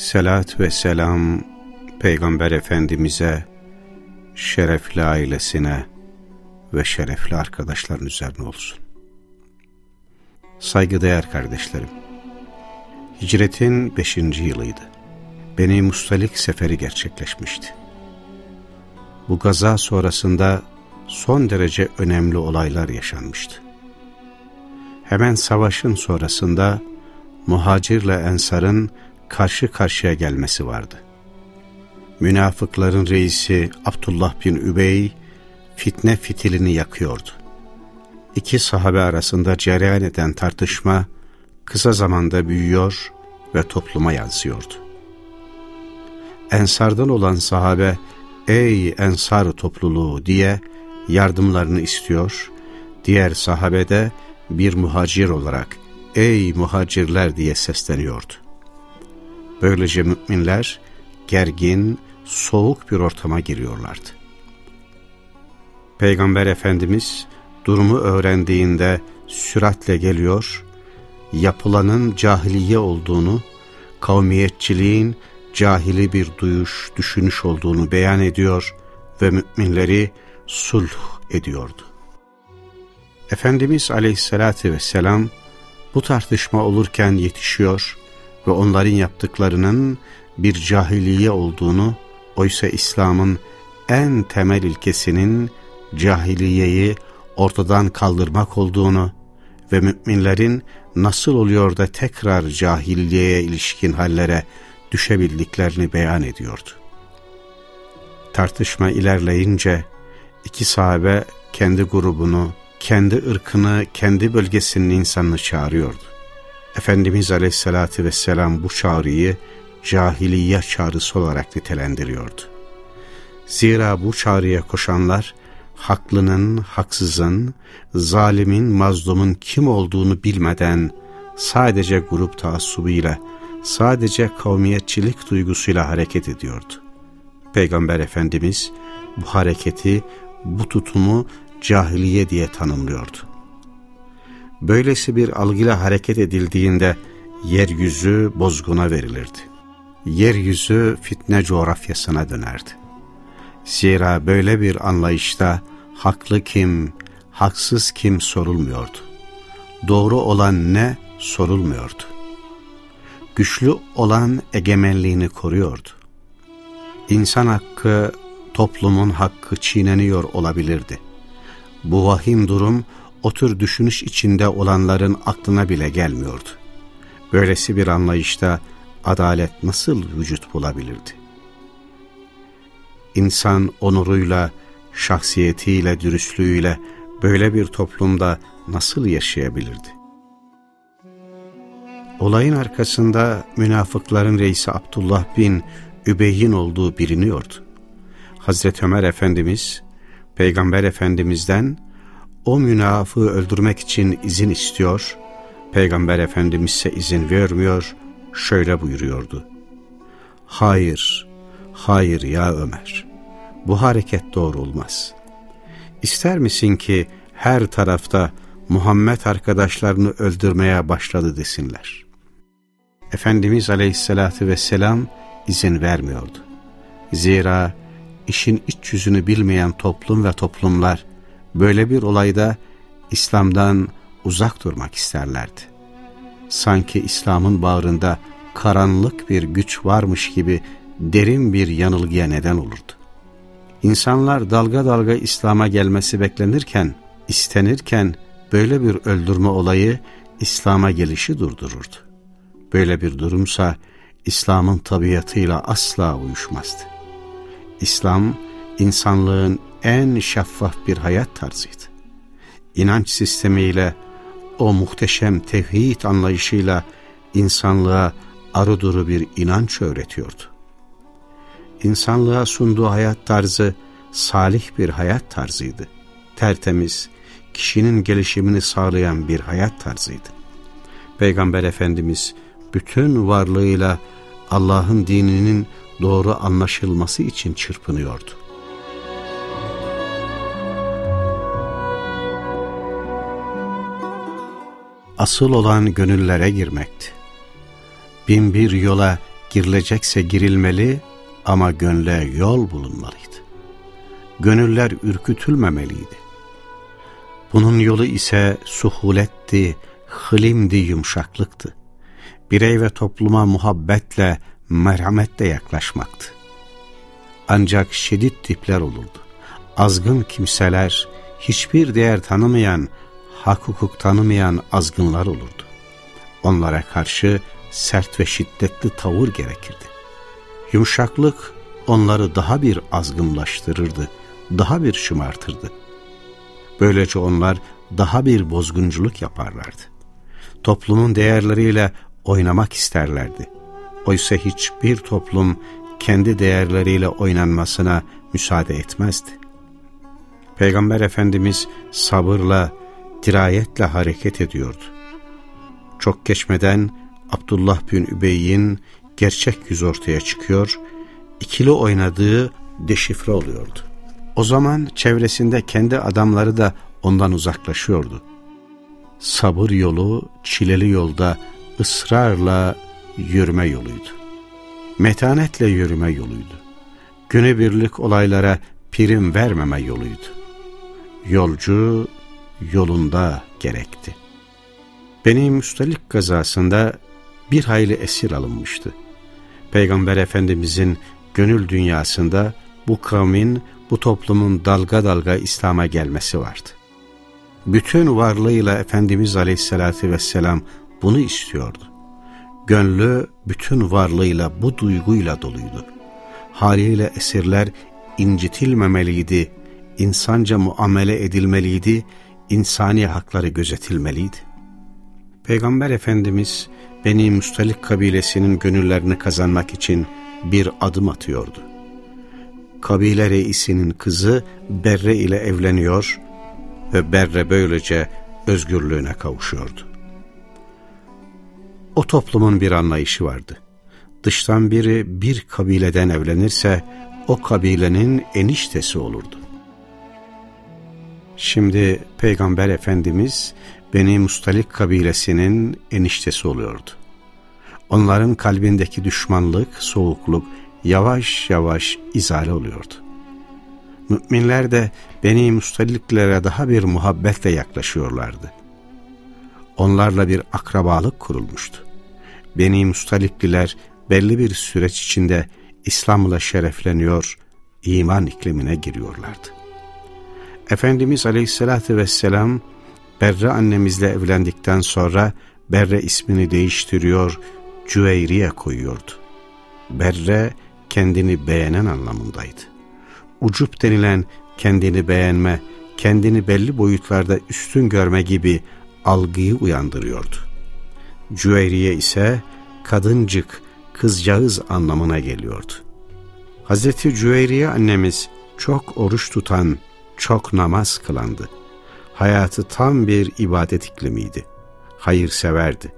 Selat ve selam Peygamber Efendimiz'e, şerefli ailesine ve şerefli arkadaşların üzerine olsun. Saygıdeğer kardeşlerim, hicretin beşinci yılıydı. Beni Mustalik seferi gerçekleşmişti. Bu gaza sonrasında son derece önemli olaylar yaşanmıştı. Hemen savaşın sonrasında muhacirle ensarın karşı karşıya gelmesi vardı. Münafıkların reisi Abdullah bin Übey fitne fitilini yakıyordu. İki sahabe arasında cereyan eden tartışma kısa zamanda büyüyor ve topluma yansıyordu. Ensardan olan sahabe, ''Ey ensar topluluğu!'' diye yardımlarını istiyor, diğer sahabe de bir muhacir olarak, ''Ey muhacirler!'' diye sesleniyordu. Böylece müminler gergin, soğuk bir ortama giriyorlardı. Peygamber Efendimiz durumu öğrendiğinde süratle geliyor, yapılanın cahiliye olduğunu, kavmiyetçiliğin cahili bir duyuş, düşünüş olduğunu beyan ediyor ve müminleri sulh ediyordu. Efendimiz Aleyhisselatü Vesselam bu tartışma olurken yetişiyor ve onların yaptıklarının bir cahiliye olduğunu, oysa İslam'ın en temel ilkesinin cahiliyeyi ortadan kaldırmak olduğunu ve müminlerin nasıl oluyor da tekrar cahiliyeye ilişkin hallere düşebildiklerini beyan ediyordu. Tartışma ilerleyince iki sahabe kendi grubunu, kendi ırkını, kendi bölgesinin insanını çağırıyordu. Efendimiz Aleyhisselatü Vesselam bu çağrıyı cahiliye çağrısı olarak nitelendiriyordu. Zira bu çağrıya koşanlar haklının, haksızın, zalimin, mazlumun kim olduğunu bilmeden sadece grup taassubuyla, sadece kavmiyetçilik duygusuyla hareket ediyordu. Peygamber Efendimiz bu hareketi, bu tutumu cahiliye diye tanımlıyordu. Böylesi bir algıyla hareket edildiğinde yeryüzü bozguna verilirdi. Yeryüzü fitne coğrafyasına dönerdi. Zira böyle bir anlayışta haklı kim, haksız kim sorulmuyordu. Doğru olan ne sorulmuyordu. Güçlü olan egemenliğini koruyordu. İnsan hakkı, toplumun hakkı çiğneniyor olabilirdi. Bu vahim durum o tür düşünüş içinde olanların aklına bile gelmiyordu. Böylesi bir anlayışta adalet nasıl vücut bulabilirdi? İnsan onuruyla, şahsiyetiyle, dürüstlüğüyle böyle bir toplumda nasıl yaşayabilirdi? Olayın arkasında münafıkların reisi Abdullah bin Übey'in olduğu biliniyordu. Hazreti Ömer Efendimiz, Peygamber Efendimiz'den o münafığı öldürmek için izin istiyor, Peygamber Efendimiz ise izin vermiyor, şöyle buyuruyordu. Hayır, hayır ya Ömer, bu hareket doğru olmaz. İster misin ki her tarafta Muhammed arkadaşlarını öldürmeye başladı desinler. Efendimiz Aleyhisselatü Vesselam izin vermiyordu. Zira işin iç yüzünü bilmeyen toplum ve toplumlar böyle bir olayda İslam'dan uzak durmak isterlerdi. Sanki İslam'ın bağrında karanlık bir güç varmış gibi derin bir yanılgıya neden olurdu. İnsanlar dalga dalga İslam'a gelmesi beklenirken, istenirken böyle bir öldürme olayı İslam'a gelişi durdururdu. Böyle bir durumsa İslam'ın tabiatıyla asla uyuşmazdı. İslam, insanlığın en şeffaf bir hayat tarzıydı. İnanç sistemiyle, o muhteşem tevhid anlayışıyla insanlığa arı duru bir inanç öğretiyordu. insanlığa sunduğu hayat tarzı salih bir hayat tarzıydı. Tertemiz, kişinin gelişimini sağlayan bir hayat tarzıydı. Peygamber Efendimiz bütün varlığıyla Allah'ın dininin doğru anlaşılması için çırpınıyordu. Asıl olan gönüllere girmekti. Bin bir yola girilecekse girilmeli ama gönle yol bulunmalıydı. Gönüller ürkütülmemeliydi. Bunun yolu ise suhuletti, hılimdi, yumuşaklıktı. Birey ve topluma muhabbetle, merhametle yaklaşmaktı. Ancak şiddet tipler olurdu. Azgın kimseler, hiçbir değer tanımayan, hak hukuk tanımayan azgınlar olurdu. Onlara karşı sert ve şiddetli tavır gerekirdi. Yumuşaklık onları daha bir azgınlaştırırdı, daha bir şımartırdı. Böylece onlar daha bir bozgunculuk yaparlardı. Toplumun değerleriyle oynamak isterlerdi. Oysa hiçbir toplum kendi değerleriyle oynanmasına müsaade etmezdi. Peygamber Efendimiz sabırla, dirayetle hareket ediyordu. Çok geçmeden Abdullah bin Übey'in gerçek yüz ortaya çıkıyor, ikili oynadığı deşifre oluyordu. O zaman çevresinde kendi adamları da ondan uzaklaşıyordu. Sabır yolu, çileli yolda ısrarla yürüme yoluydu. Metanetle yürüme yoluydu. Günübirlik olaylara prim vermeme yoluydu. Yolcu yolunda gerekti. Beni Müstelik gazasında bir hayli esir alınmıştı. Peygamber Efendimizin gönül dünyasında bu kavmin, bu toplumun dalga dalga İslam'a gelmesi vardı. Bütün varlığıyla Efendimiz Aleyhisselatü Vesselam bunu istiyordu. Gönlü bütün varlığıyla bu duyguyla doluydu. Haliyle esirler incitilmemeliydi, insanca muamele edilmeliydi, insani hakları gözetilmeliydi. Peygamber Efendimiz Beni Müstalik kabilesinin gönüllerini kazanmak için bir adım atıyordu. Kabile reisinin kızı Berre ile evleniyor ve Berre böylece özgürlüğüne kavuşuyordu. O toplumun bir anlayışı vardı. Dıştan biri bir kabileden evlenirse o kabilenin eniştesi olurdu. Şimdi Peygamber Efendimiz Beni Mustalik kabilesinin eniştesi oluyordu. Onların kalbindeki düşmanlık, soğukluk yavaş yavaş izale oluyordu. Müminler de Beni Mustaliklere daha bir muhabbetle yaklaşıyorlardı. Onlarla bir akrabalık kurulmuştu. Beni Mustalikliler belli bir süreç içinde İslam'la şerefleniyor, iman iklimine giriyorlardı. Efendimiz Aleyhisselatü Vesselam Berre annemizle evlendikten sonra Berre ismini değiştiriyor, Cüveyriye koyuyordu. Berre kendini beğenen anlamındaydı. Ucup denilen kendini beğenme, kendini belli boyutlarda üstün görme gibi algıyı uyandırıyordu. Cüveyriye ise kadıncık, kızcağız anlamına geliyordu. Hazreti Cüveyriye annemiz çok oruç tutan, çok namaz kılandı. Hayatı tam bir ibadet iklimiydi. Hayırseverdi.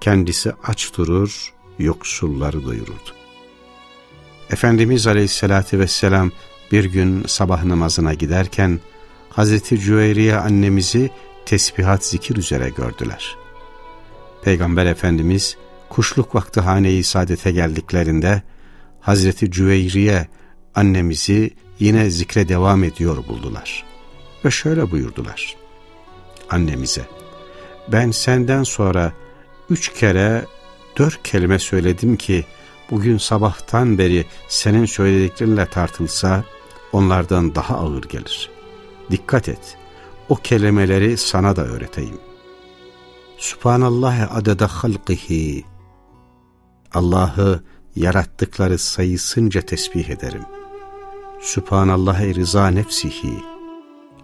Kendisi aç durur, yoksulları doyururdu. Efendimiz Aleyhisselatü Vesselam bir gün sabah namazına giderken Hazreti Cüveyriye annemizi tesbihat zikir üzere gördüler. Peygamber Efendimiz kuşluk vakti hane-i saadete geldiklerinde Hazreti Cüveyriye annemizi yine zikre devam ediyor buldular. Ve şöyle buyurdular annemize. Ben senden sonra üç kere dört kelime söyledim ki bugün sabahtan beri senin söylediklerinle tartılsa onlardan daha ağır gelir. Dikkat et, o kelimeleri sana da öğreteyim. Subhanallah adede halqihi Allah'ı yarattıkları sayısınca tesbih ederim. Subhanallah rıza nefsihi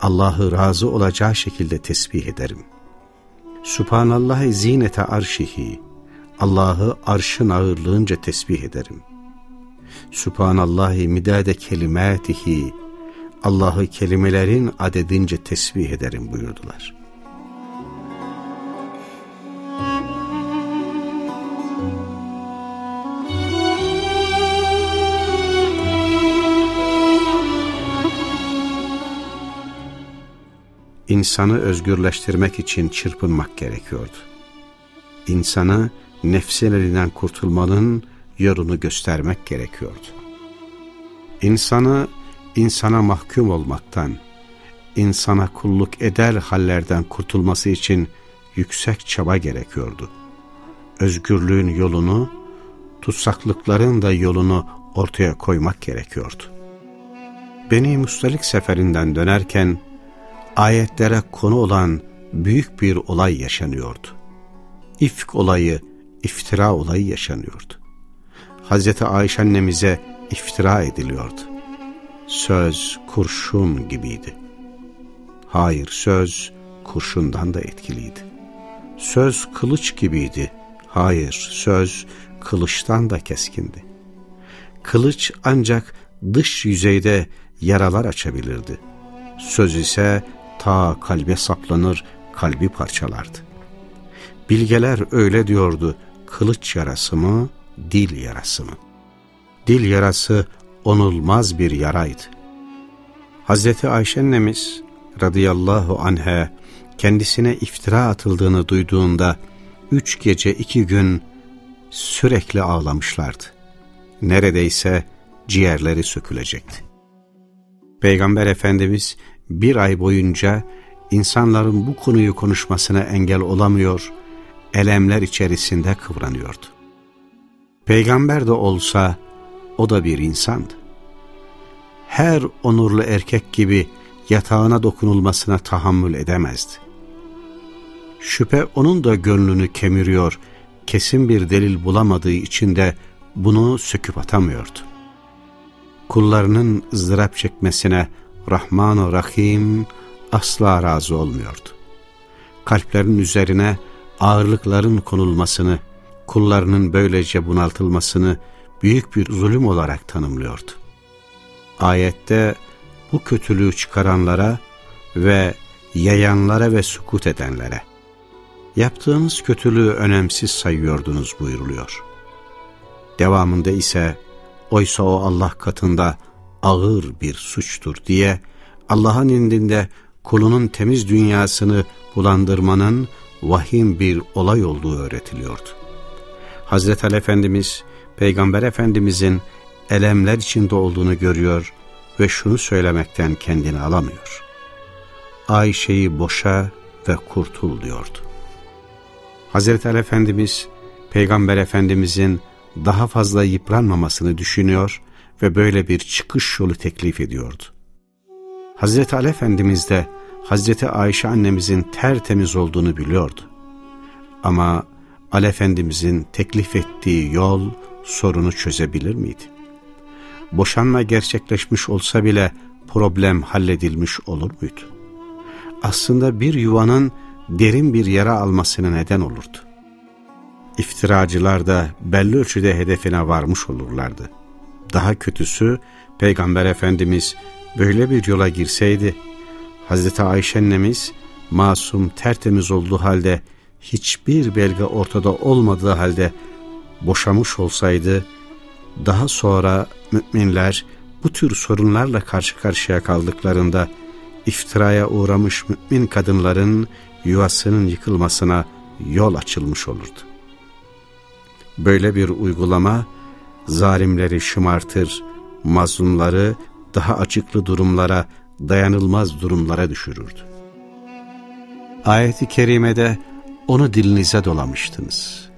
Allah'ı razı olacağı şekilde tesbih ederim. Subhanallah zinete arşihi, Allah'ı arşın ağırlığınca tesbih ederim. Sübhanallahi midade kelimatihi Allah'ı kelimelerin adedince tesbih ederim buyurdular. İnsanı özgürleştirmek için çırpınmak gerekiyordu. İnsanı nefsin elinden kurtulmanın yolunu göstermek gerekiyordu. İnsanı insana mahkum olmaktan, insana kulluk eder hallerden kurtulması için yüksek çaba gerekiyordu. Özgürlüğün yolunu, tutsaklıkların da yolunu ortaya koymak gerekiyordu. Beni Mustalik seferinden dönerken ayetlere konu olan büyük bir olay yaşanıyordu. İfk olayı, iftira olayı yaşanıyordu. Hazreti Ayşe annemize iftira ediliyordu. Söz kurşun gibiydi. Hayır söz kurşundan da etkiliydi. Söz kılıç gibiydi. Hayır söz kılıçtan da keskindi. Kılıç ancak dış yüzeyde yaralar açabilirdi. Söz ise ta kalbe saplanır, kalbi parçalardı. Bilgeler öyle diyordu, kılıç yarası mı, dil yarası mı? Dil yarası onulmaz bir yaraydı. Hazreti Ayşe annemiz radıyallahu anhe kendisine iftira atıldığını duyduğunda üç gece iki gün sürekli ağlamışlardı. Neredeyse ciğerleri sökülecekti. Peygamber Efendimiz bir ay boyunca insanların bu konuyu konuşmasına engel olamıyor, elemler içerisinde kıvranıyordu. Peygamber de olsa o da bir insandı. Her onurlu erkek gibi yatağına dokunulmasına tahammül edemezdi. Şüphe onun da gönlünü kemiriyor, kesin bir delil bulamadığı için de bunu söküp atamıyordu. Kullarının ızdırap çekmesine Rahman-ı Rahim asla razı olmuyordu. Kalplerin üzerine ağırlıkların konulmasını, kullarının böylece bunaltılmasını büyük bir zulüm olarak tanımlıyordu. Ayette bu kötülüğü çıkaranlara ve yayanlara ve sukut edenlere, yaptığınız kötülüğü önemsiz sayıyordunuz buyuruluyor. Devamında ise, oysa o Allah katında ağır bir suçtur diye Allah'ın indinde kulunun temiz dünyasını bulandırmanın vahim bir olay olduğu öğretiliyordu. Hazreti Ali Efendimiz, Peygamber Efendimizin elemler içinde olduğunu görüyor ve şunu söylemekten kendini alamıyor. Ayşe'yi boşa ve kurtul diyordu. Hazreti Ali Efendimiz, Peygamber Efendimizin daha fazla yıpranmamasını düşünüyor ve böyle bir çıkış yolu teklif ediyordu. Hazreti Ali Efendimiz de Hazreti Ayşe annemizin tertemiz olduğunu biliyordu. Ama Ali Efendimizin teklif ettiği yol sorunu çözebilir miydi? Boşanma gerçekleşmiş olsa bile problem halledilmiş olur muydu? Aslında bir yuvanın derin bir yara almasına neden olurdu. İftiracılar da belli ölçüde hedefine varmış olurlardı. Daha kötüsü Peygamber Efendimiz böyle bir yola girseydi, Hazreti Ayşe annemiz masum tertemiz olduğu halde hiçbir belge ortada olmadığı halde boşamış olsaydı, daha sonra müminler bu tür sorunlarla karşı karşıya kaldıklarında iftiraya uğramış mümin kadınların yuvasının yıkılmasına yol açılmış olurdu. Böyle bir uygulama zalimleri şımartır, mazlumları daha açıklı durumlara, dayanılmaz durumlara düşürürdü. Ayet-i kerimede onu dilinize dolamıştınız.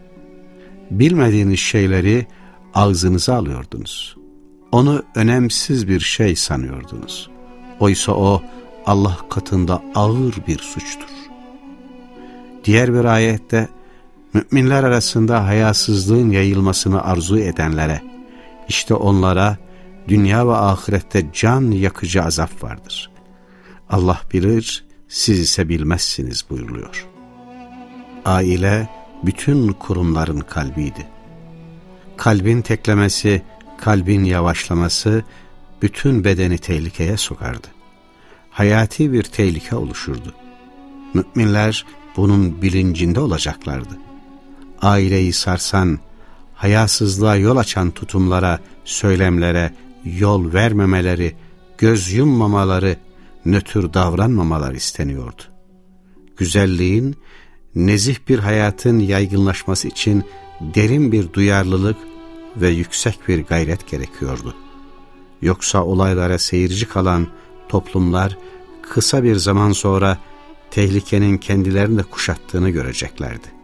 Bilmediğiniz şeyleri ağzınıza alıyordunuz. Onu önemsiz bir şey sanıyordunuz. Oysa o Allah katında ağır bir suçtur. Diğer bir ayette müminler arasında hayasızlığın yayılmasını arzu edenlere, işte onlara dünya ve ahirette can yakıcı azap vardır. Allah bilir, siz ise bilmezsiniz buyuruluyor. Aile bütün kurumların kalbiydi. Kalbin teklemesi kalbin yavaşlaması bütün bedeni tehlikeye sokardı. Hayati bir tehlike oluşurdu. Müminler bunun bilincinde olacaklardı. Aileyi sarsan, hayasızlığa yol açan tutumlara, söylemlere yol vermemeleri, göz yummamaları, nötr davranmamalar isteniyordu. Güzelliğin, nezih bir hayatın yaygınlaşması için derin bir duyarlılık ve yüksek bir gayret gerekiyordu. Yoksa olaylara seyirci kalan toplumlar kısa bir zaman sonra tehlikenin kendilerini de kuşattığını göreceklerdi.